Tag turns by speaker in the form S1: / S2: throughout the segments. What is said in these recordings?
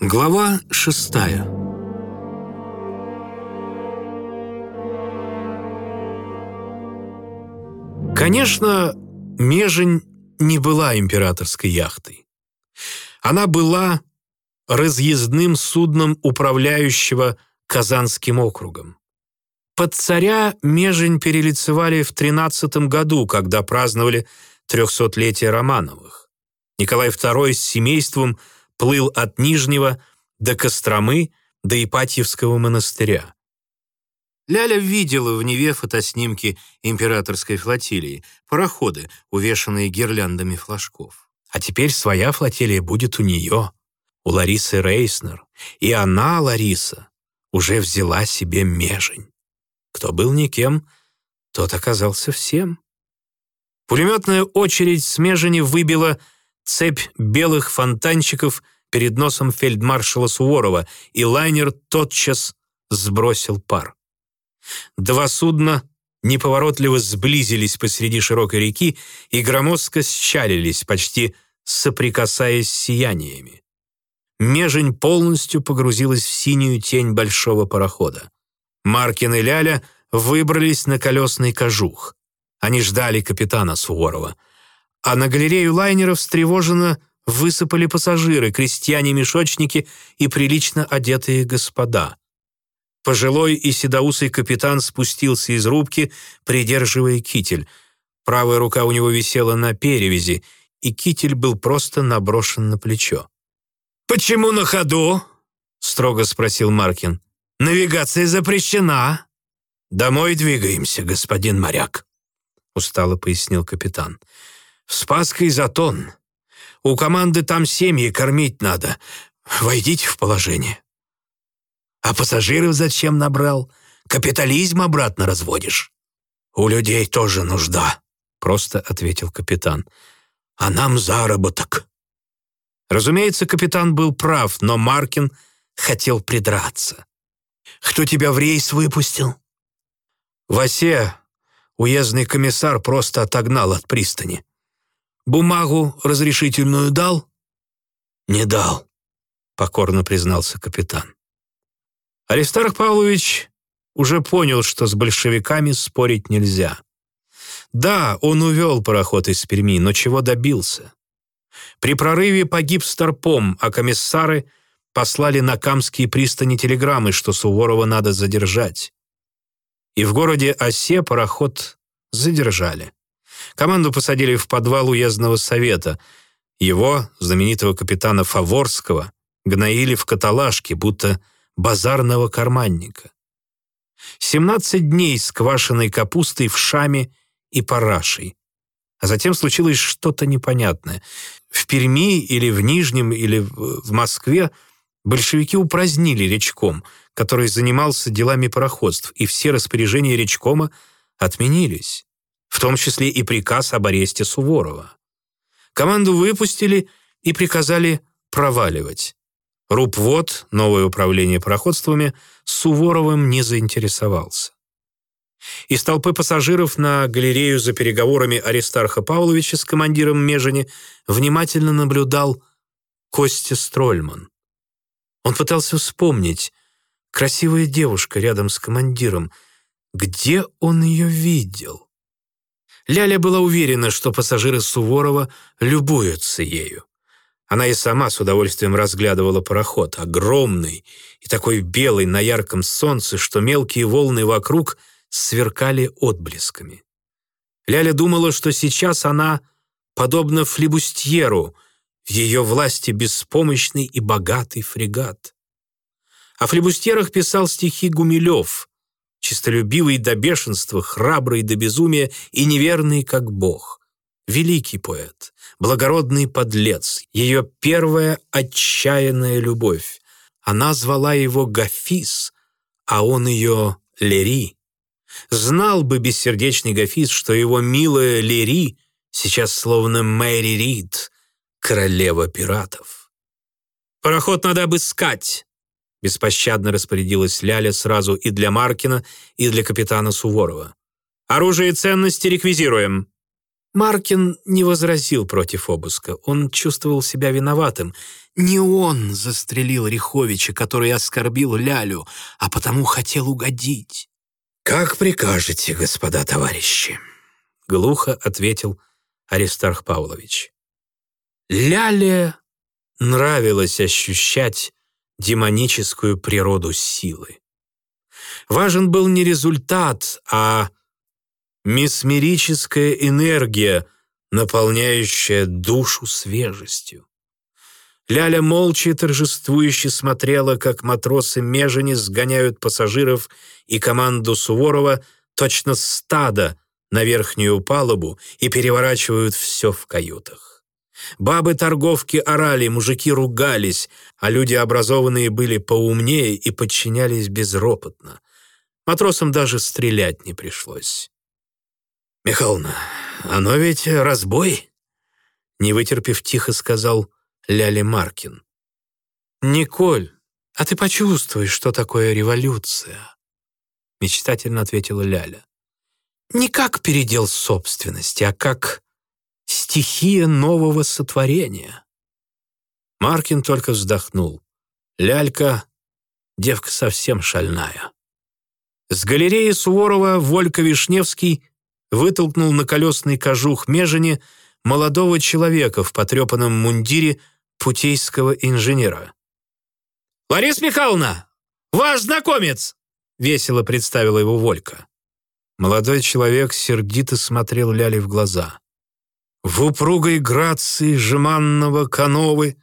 S1: Глава шестая Конечно, Межень не была императорской яхтой. Она была разъездным судном управляющего Казанским округом. Под царя Межень перелицевали в тринадцатом году, когда праздновали трехсотлетие Романовых. Николай II с семейством плыл от Нижнего до Костромы до Ипатьевского монастыря. Ляля видела в Неве фотоснимки императорской флотилии, пароходы, увешанные гирляндами флажков. А теперь своя флотилия будет у нее, у Ларисы Рейснер. И она, Лариса, уже взяла себе межень. Кто был никем, тот оказался всем. Пулеметная очередь с межени выбила цепь белых фонтанчиков перед носом фельдмаршала Суворова, и лайнер тотчас сбросил пар. Два судна неповоротливо сблизились посреди широкой реки и громоздко счалились, почти соприкасаясь с сияниями. Межень полностью погрузилась в синюю тень большого парохода. Маркин и Ляля выбрались на колесный кожух. Они ждали капитана Суворова. А на галерею лайнера встревоженно высыпали пассажиры, крестьяне-мешочники и прилично одетые господа. Пожилой и седоусый капитан спустился из рубки, придерживая китель. Правая рука у него висела на перевязи, и китель был просто наброшен на плечо. «Почему на ходу?» — строго спросил Маркин. «Навигация запрещена». «Домой двигаемся, господин моряк», — устало пояснил капитан. «В Спасский затон. У команды там семьи кормить надо. Войдите в положение». «А пассажиров зачем набрал? Капитализм обратно разводишь?» «У людей тоже нужда», — просто ответил капитан. «А нам заработок». Разумеется, капитан был прав, но Маркин хотел придраться. «Кто тебя в рейс выпустил?» В осе уездный комиссар просто отогнал от пристани. «Бумагу разрешительную дал?» «Не дал», — покорно признался капитан. Аристарх Павлович уже понял, что с большевиками спорить нельзя. Да, он увел пароход из Перми, но чего добился? При прорыве погиб Старпом, а комиссары послали на Камские пристани телеграммы, что Суворова надо задержать. И в городе Осе пароход задержали. Команду посадили в подвал уездного совета. Его, знаменитого капитана Фаворского, гноили в каталажке, будто базарного карманника. 17 дней с квашеной капустой в шаме и парашей. А затем случилось что-то непонятное. В Перми или в Нижнем или в Москве большевики упразднили речком, который занимался делами пароходств, и все распоряжения речкома отменились, в том числе и приказ об аресте Суворова. Команду выпустили и приказали проваливать. Рупвод, новое управление пароходствами, Суворовым не заинтересовался. Из толпы пассажиров на галерею за переговорами Аристарха Павловича с командиром Межени внимательно наблюдал Костя Строльман. Он пытался вспомнить, красивая девушка рядом с командиром, где он ее видел. Ляля была уверена, что пассажиры Суворова любуются ею. Она и сама с удовольствием разглядывала пароход, огромный и такой белый на ярком солнце, что мелкие волны вокруг — сверкали отблесками. Ляля думала, что сейчас она, подобно флибустьеру, в ее власти беспомощный и богатый фрегат. О флибустьерах писал стихи Гумилев, чистолюбивый до бешенства, храбрый до безумия и неверный, как бог. Великий поэт, благородный подлец, ее первая отчаянная любовь. Она звала его Гафис, а он ее Лери. Знал бы бессердечный Гафиз, что его милая Лери сейчас словно Мэри Рид, королева пиратов. «Пароход надо обыскать!» Беспощадно распорядилась Ляля сразу и для Маркина, и для капитана Суворова. «Оружие и ценности реквизируем!» Маркин не возразил против обыска. Он чувствовал себя виноватым. Не он застрелил Риховича, который оскорбил Лялю, а потому хотел угодить. «Как прикажете, господа товарищи», — глухо ответил Аристарх Павлович. Ляле нравилось ощущать демоническую природу силы. Важен был не результат, а месмерическая энергия, наполняющая душу свежестью. Ляля молча и торжествующе смотрела, как матросы Межени сгоняют пассажиров и команду Суворова точно стадо на верхнюю палубу и переворачивают все в каютах. Бабы-торговки орали, мужики ругались, а люди образованные были поумнее и подчинялись безропотно. Матросам даже стрелять не пришлось. «Михайловна, оно ведь разбой?» Не вытерпев, тихо сказал Ляли Маркин. «Николь, а ты почувствуй, что такое революция?» Мечтательно ответила Ляля. «Не как передел собственности, а как стихия нового сотворения». Маркин только вздохнул. Лялька — девка совсем шальная. С галереи Суворова Волька Вишневский вытолкнул на колесный кожух Межени молодого человека в потрепанном мундире путейского инженера. «Лариса Михайловна, ваш знакомец!» — весело представила его Волька. Молодой человек сердито смотрел Ляли в глаза. В упругой грации жеманного кановы,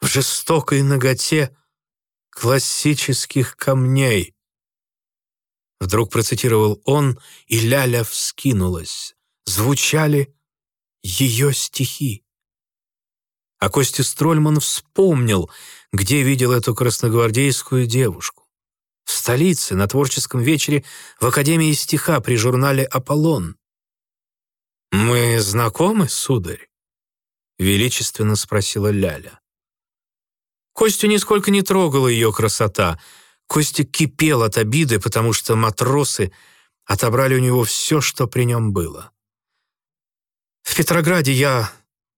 S1: в жестокой ноготе классических камней. Вдруг процитировал он, и Ляля вскинулась. Звучали ее стихи. А Костя Строльман вспомнил, где видел эту красногвардейскую девушку. В столице, на творческом вечере в Академии стиха при журнале «Аполлон». «Мы знакомы, сударь?» — величественно спросила Ляля. Костю нисколько не трогала ее красота — Костя кипел от обиды, потому что матросы отобрали у него все, что при нем было. «В Петрограде я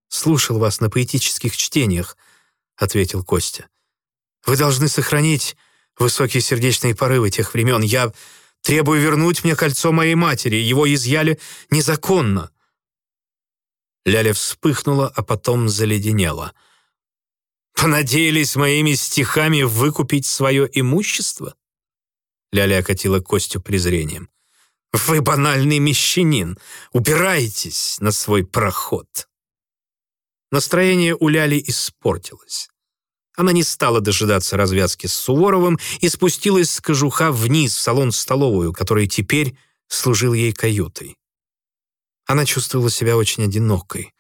S1: слушал вас на поэтических чтениях», — ответил Костя. «Вы должны сохранить высокие сердечные порывы тех времен. Я требую вернуть мне кольцо моей матери. Его изъяли незаконно». Ляля вспыхнула, а потом заледенела — Понадеялись моими стихами выкупить свое имущество?» Ляля окатила Костю презрением. «Вы банальный мещанин! Упираетесь на свой проход!» Настроение у Ляли испортилось. Она не стала дожидаться развязки с Суворовым и спустилась с кожуха вниз в салон-столовую, который теперь служил ей каютой. Она чувствовала себя очень одинокой.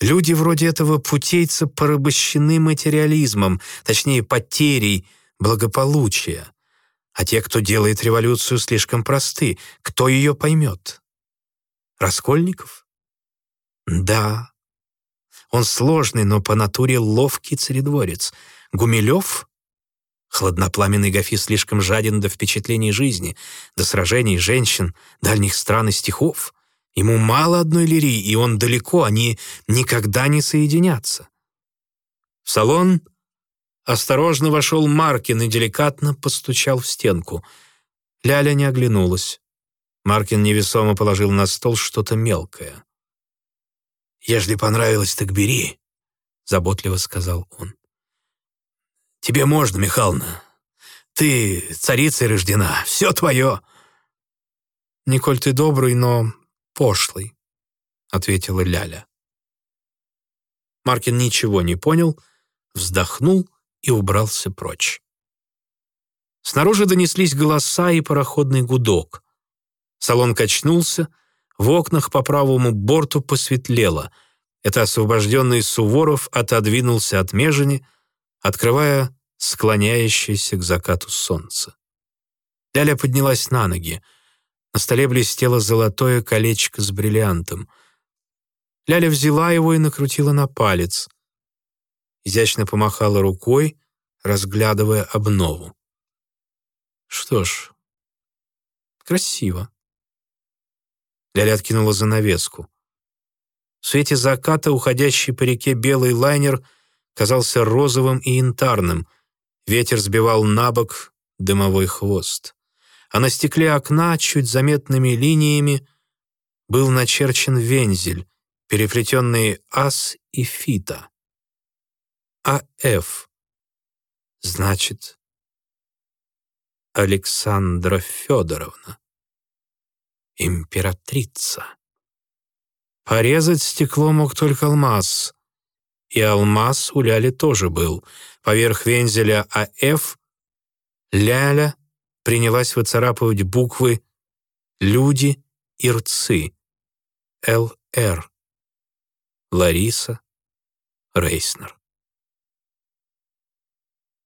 S1: Люди вроде этого путейца порабощены материализмом, точнее, потерей благополучия. А те, кто делает революцию, слишком просты. Кто ее поймет? Раскольников? Да. Он сложный, но по натуре ловкий царедворец. Гумилев? Хладнопламенный Гафи слишком жаден до впечатлений жизни, до сражений женщин, дальних стран и стихов. Ему мало одной лирии, и он далеко, они никогда не соединятся. В салон осторожно вошел Маркин и деликатно постучал в стенку. Ляля не оглянулась. Маркин невесомо положил на стол что-то мелкое. «Ежели понравилось, так бери», — заботливо сказал он. «Тебе можно, Михайловна. Ты царицей рождена, все твое». «Николь, ты добрый, но пошлый», — ответила Ляля. Маркин ничего не понял, вздохнул и убрался прочь. Снаружи донеслись голоса и пароходный гудок. Салон качнулся, в окнах по правому борту посветлело. Это освобожденный Суворов отодвинулся от межени, открывая склоняющееся к закату солнце. Ляля поднялась на ноги. На столе блестело золотое колечко с бриллиантом. Ляля взяла его и накрутила на палец. Изящно помахала рукой, разглядывая обнову. Что ж, красиво. Ляля откинула занавеску. В свете заката уходящий по реке белый лайнер казался розовым и янтарным. Ветер сбивал на бок дымовой хвост. А на стекле окна чуть заметными линиями был начерчен вензель, переплетенные ас и фита. А.Ф. Значит, Александра Федоровна, императрица. Порезать стекло мог только алмаз, и алмаз у Ляли тоже был. Поверх вензеля А.Ф. Ляля принялась выцарапывать буквы «Люди» и «Рцы» Л.Р. Лариса Рейснер.